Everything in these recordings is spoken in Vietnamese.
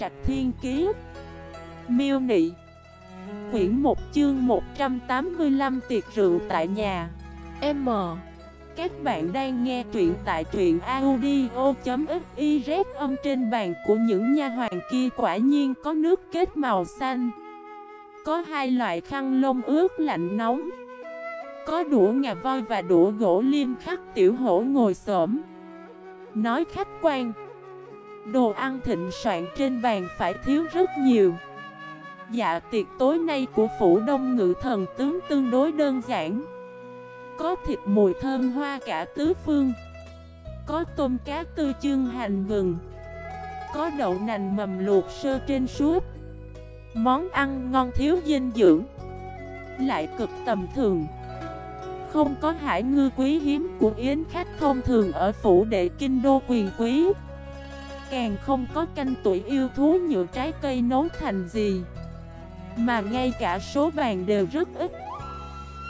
Trạch Thiên Kiế Miêu Nị. Quyển 1 chương 185 tiệc rượu tại nhà. M. Các bạn đang nghe truyện tại truyện audio.xyz Âm trên bàn của những nha hoàng kia quả nhiên có nước kết màu xanh. Có hai loại khăn lông ướt lạnh nóng. Có đũa ngà voi và đũa gỗ liêm khắc tiểu hổ ngồi xổm. Nói khách quan Đồ ăn thịnh soạn trên bàn phải thiếu rất nhiều. Dạ tiệc tối nay của phủ đông ngự thần tướng tương đối đơn giản. Có thịt, mùi thơm, hoa cả tứ phương. Có tôm cá tư chương hành gừng Có đậu nành mầm luộc sơ trên suốt. Món ăn ngon thiếu dinh dưỡng. Lại cực tầm thường. Không có hải ngư quý hiếm của yến khách thông thường ở phủ đệ kinh đô quyền quý. Càng không có canh tuổi yêu thú nhựa trái cây nấu thành gì. Mà ngay cả số bàn đều rất ít.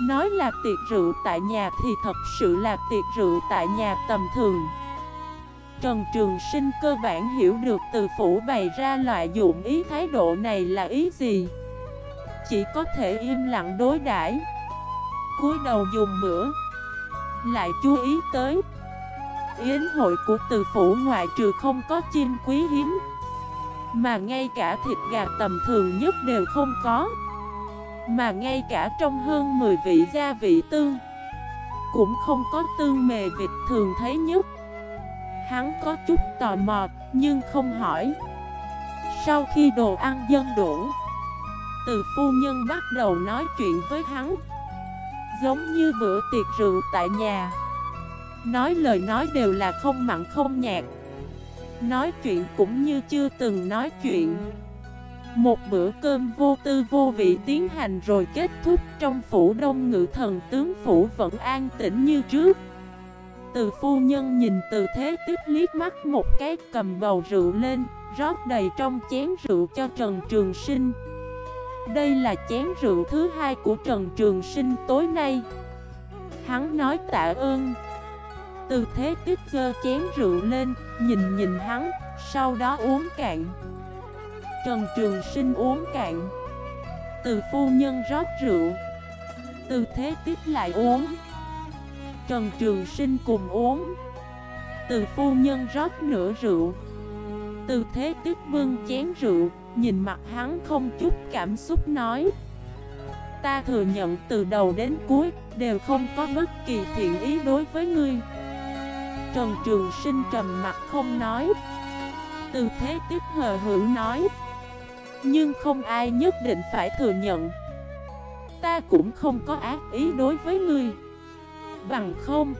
Nói là tiệc rượu tại nhà thì thật sự là tiệc rượu tại nhà tầm thường. Trần Trường Sinh cơ bản hiểu được từ phủ bày ra loại dụng ý thái độ này là ý gì. Chỉ có thể im lặng đối đãi. Cúi đầu dùng bữa. Lại chú ý tới. Yến hội của từ phủ ngoại trừ không có chim quý hiếm, Mà ngay cả thịt gà tầm thường nhất đều không có, Mà ngay cả trong hơn 10 vị gia vị tương Cũng không có tương mề vịt thường thấy nhất. Hắn có chút tò mò, nhưng không hỏi. Sau khi đồ ăn dân đủ, Từ phu nhân bắt đầu nói chuyện với hắn, Giống như bữa tiệc rượu tại nhà. Nói lời nói đều là không mặn, không nhạt. Nói chuyện cũng như chưa từng nói chuyện. Một bữa cơm vô tư vô vị tiến hành rồi kết thúc trong phủ đông ngự thần tướng phủ vẫn an tĩnh như trước. Từ phu nhân nhìn từ thế tiếp liếc mắt một cái cầm bầu rượu lên, Rót đầy trong chén rượu cho Trần Trường Sinh. Đây là chén rượu thứ hai của Trần Trường Sinh tối nay. Hắn nói tạ ơn. Tư thế tích dơ chén rượu lên, nhìn nhìn hắn, sau đó uống cạn. Trần Trường Sinh uống cạn. Từ phu nhân rót rượu. Tư thế tích lại uống. Trần Trường Sinh cùng uống. Từ phu nhân rót nửa rượu. Từ thế tích bưng chén rượu Nhìn mặt hắn không chút cảm xúc nói. Ta thừa nhận từ đầu đến cuối Đều không có bất kỳ thiện ý đối với ngươi. Trần Trường Sinh trầm mặt không nói. Từ thế tiếp hờ hưởng nói. Nhưng không ai nhất định phải thừa nhận. Ta cũng không có ác ý đối với ngươi. Bằng không,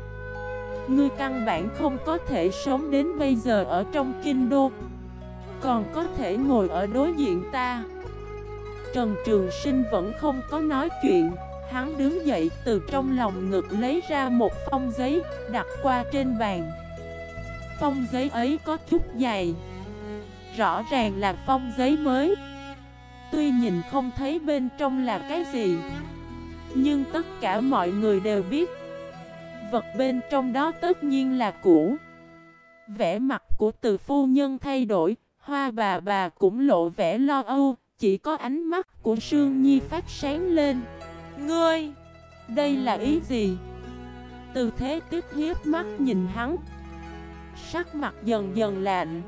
Ngươi căn bản không có thể sống đến bây giờ ở trong kinh đô. Còn có thể ngồi ở đối diện ta. Trần Trường Sinh vẫn không có nói chuyện. Hắn đứng dậy từ trong lòng ngực lấy ra một phong giấy, đặt qua trên bàn. Phong giấy ấy có chút dày Rõ ràng là phong giấy mới. Tuy nhìn không thấy bên trong là cái gì, Nhưng tất cả mọi người đều biết. Vật bên trong đó tất nhiên là cũ. Vẻ mặt của từ phu nhân thay đổi, Hoa bà bà cũng lộ vẻ lo âu, Chỉ có ánh mắt của Sương Nhi phát sáng lên. Ngươi, đây là ý gì? Từ thế tiếp hiếp mắt nhìn hắn. Sắc mặt dần dần lạnh.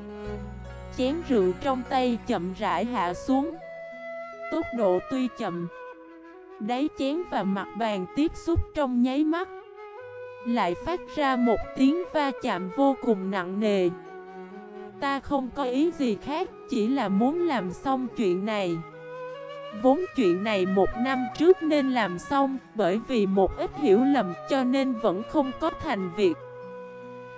Chén rượu trong tay chậm rãi hạ xuống. Tốc độ tuy chậm. Đáy chén và mặt bàn tiếp xúc trong nháy mắt. Lại phát ra một tiếng va chạm vô cùng nặng nề. Ta không có ý gì khác Chỉ là muốn làm xong chuyện này. Vốn chuyện này một năm trước nên làm xong Bởi vì một ít hiểu lầm cho nên vẫn không có thành việc.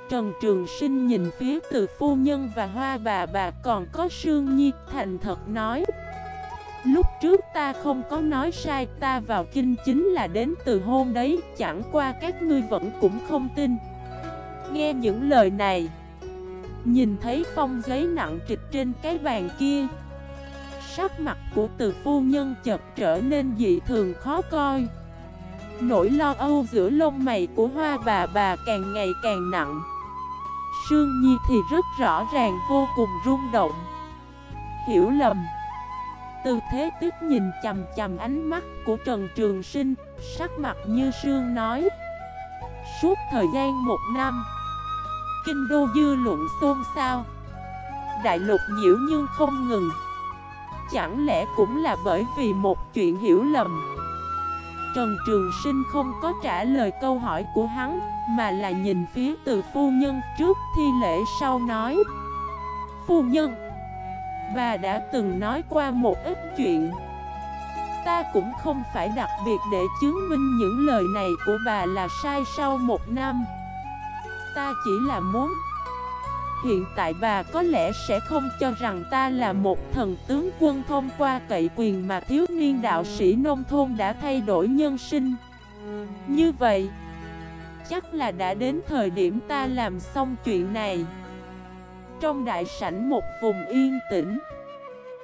Trần Trường Sinh nhìn phía từ phu nhân và hoa bà bà còn có Sương Nhi? Thành thật nói, Lúc trước ta không có nói sai, ta vào kinh chính là đến từ hôn đấy, Chẳng qua các ngươi vẫn cũng không tin. Nghe những lời này, Nhìn thấy phong giấy nặng trịch trên cái bàn kia Sắc mặt của từ phu nhân chợt trở nên dị thường khó coi. Nỗi lo âu giữa lông mày của hoa bà bà càng ngày càng nặng. Sương Nhi thì rất rõ ràng vô cùng rung động. Hiểu lầm. Từ thế tức nhìn chầm chầm ánh mắt của Trần Trường Sinh, Sắc mặt như sương nói. Suốt thời gian một năm, Kinh đô dư luận xôn xao. Đại lục nhiễu nhưng không ngừng. Chẳng lẽ cũng là bởi vì một chuyện hiểu lầm? Trần Trường Sinh không có trả lời câu hỏi của hắn, Mà là nhìn phía từ phu nhân trước thi lễ sau nói. Phu nhân, Bà đã từng nói qua một ít chuyện. Ta cũng không phải đặc biệt để chứng minh những lời này của bà là sai sau một năm. Ta chỉ là muốn Hiện tại bà có lẽ sẽ không cho rằng ta là một thần tướng quân thông qua cậy quyền mà thiếu niên đạo sĩ nông thôn đã thay đổi nhân sinh. Như vậy, Chắc là đã đến thời điểm ta làm xong chuyện này. Trong đại sảnh một vùng yên tĩnh,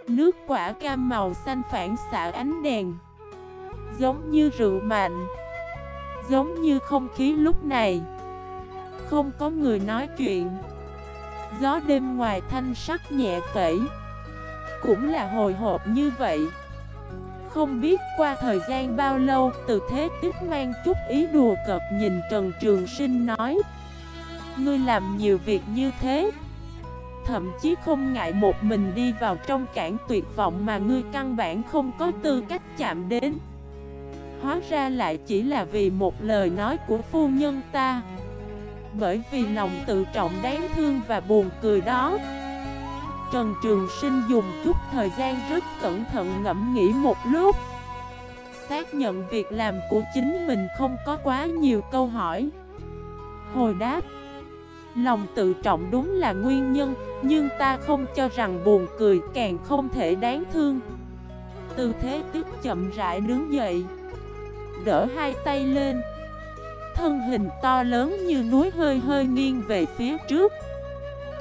Nước quả cam màu xanh phản xạ ánh đèn, Giống như rượu mạnh, Giống như không khí lúc này. Không có người nói chuyện. Gió đêm ngoài thanh sắc nhẹ phẩy. Cũng là hồi hộp như vậy. Không biết qua thời gian bao lâu, Từ thế tiếp mang chút ý đùa cợt nhìn Trần Trường Sinh nói, Ngươi làm nhiều việc như thế, Thậm chí không ngại một mình đi vào trong cảng tuyệt vọng mà ngươi căn bản không có tư cách chạm đến. Hóa ra lại chỉ là vì một lời nói của phu nhân ta bởi vì lòng tự trọng đáng thương và buồn cười đó. Trần Trường Sinh dùng chút thời gian rất cẩn thận ngẫm nghĩ một lúc. Xác nhận việc làm của chính mình không có quá nhiều câu hỏi. Hồi đáp, Lòng tự trọng đúng là nguyên nhân, Nhưng ta không cho rằng buồn cười càng không thể đáng thương. Tư thế tiếp chậm rãi đứng dậy, Đỡ hai tay lên thân hình to lớn như núi hơi hơi nghiêng về phía trước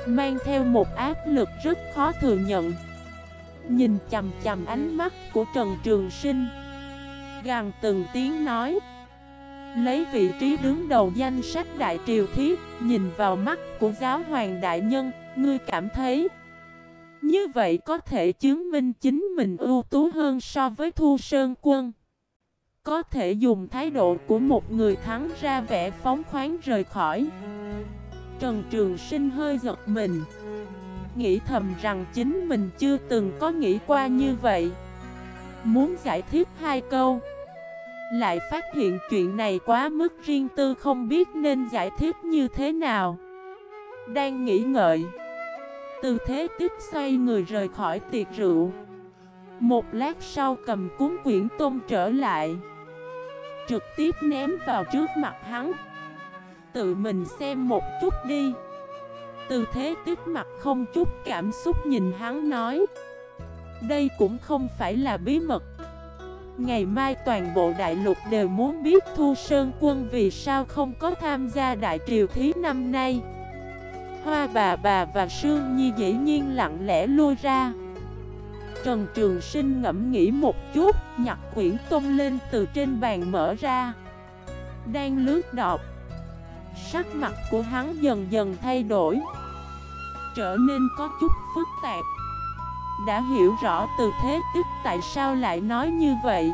Mang theo một áp lực rất khó thừa nhận. Nhìn chầm chầm ánh mắt của Trần Trường Sinh Gàng từng tiếng nói Lấy vị trí đứng đầu danh sách Đại Triều Thí, Nhìn vào mắt của giáo hoàng đại nhân Ngươi cảm thấy Như vậy có thể chứng minh chính mình ưu tú hơn so với Thu Sơn Quân có thể dùng thái độ của một người thắng ra vẻ phóng khoáng rời khỏi. Trần Trường Sinh hơi giật mình, Nghĩ thầm rằng chính mình chưa từng có nghĩ qua như vậy. Muốn giải thích hai câu, Lại phát hiện chuyện này quá mức riêng tư không biết nên giải thích như thế nào. Đang nghĩ ngợi Từ thế tiếp xoay người rời khỏi tiệc rượu. Một lát sau cầm cuốn quyển tôm trở lại. Trực tiếp ném vào trước mặt hắn. Tự mình xem một chút đi. Từ thế tuyết mặt không chút cảm xúc nhìn hắn nói. Đây cũng không phải là bí mật. Ngày mai toàn bộ đại lục đều muốn biết Thu Sơn Quân vì sao không có tham gia đại triều thí năm nay. Hoa bà bà và Sương Nhi dĩ nhiên lặng lẽ lui ra. Trần Trường Sinh ngẫm nghĩ một chút, nhặt quyển tôm lên từ trên bàn mở ra. Đang lướt đọc. Sắc mặt của hắn dần dần thay đổi. Trở nên có chút phức tạp. Đã hiểu rõ từ thế tức tại sao lại nói như vậy.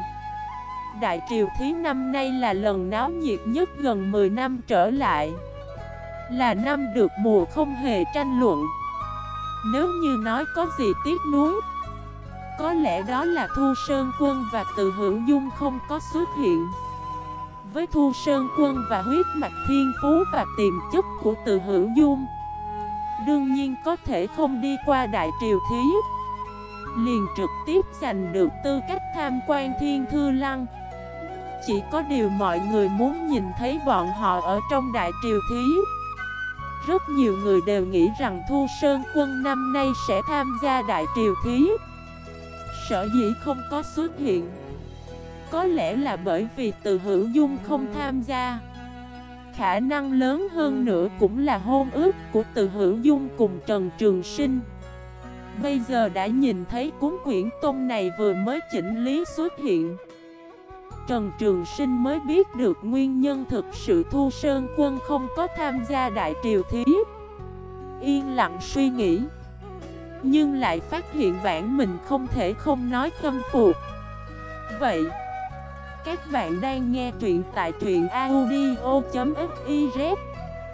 Đại triều thí năm nay là lần náo nhiệt nhất gần 10 năm trở lại. Là năm được mùa không hề tranh luận. Nếu như nói có gì tiếc nuối có lẽ đó là Thu Sơn Quân và Từ Hữu Dung không có xuất hiện. Với Thu Sơn Quân và huyết mạch thiên phú và tiềm chất của Từ Hữu Dung, Đương nhiên có thể không đi qua Đại Triều Thí. Liền trực tiếp giành được tư cách tham quan Thiên Thư Lăng. Chỉ có điều mọi người muốn nhìn thấy bọn họ ở trong Đại Triều Thí. Rất nhiều người đều nghĩ rằng Thu Sơn Quân năm nay sẽ tham gia Đại Triều Thí. Sở dĩ không có xuất hiện. Có lẽ là bởi vì từ hữu dung không tham gia. Khả năng lớn hơn nữa cũng là hôn ước của từ hữu dung cùng Trần Trường Sinh. Bây giờ đã nhìn thấy cuốn quyển tôn này vừa mới chỉnh lý xuất hiện. Trần Trường Sinh mới biết được nguyên nhân thực sự Thu Sơn Quân không có tham gia Đại Triều Thí. Yên lặng suy nghĩ. Nhưng lại phát hiện bản mình không thể không nói khâm phục. Vậy, Các bạn đang nghe truyện tại truyện audio.fif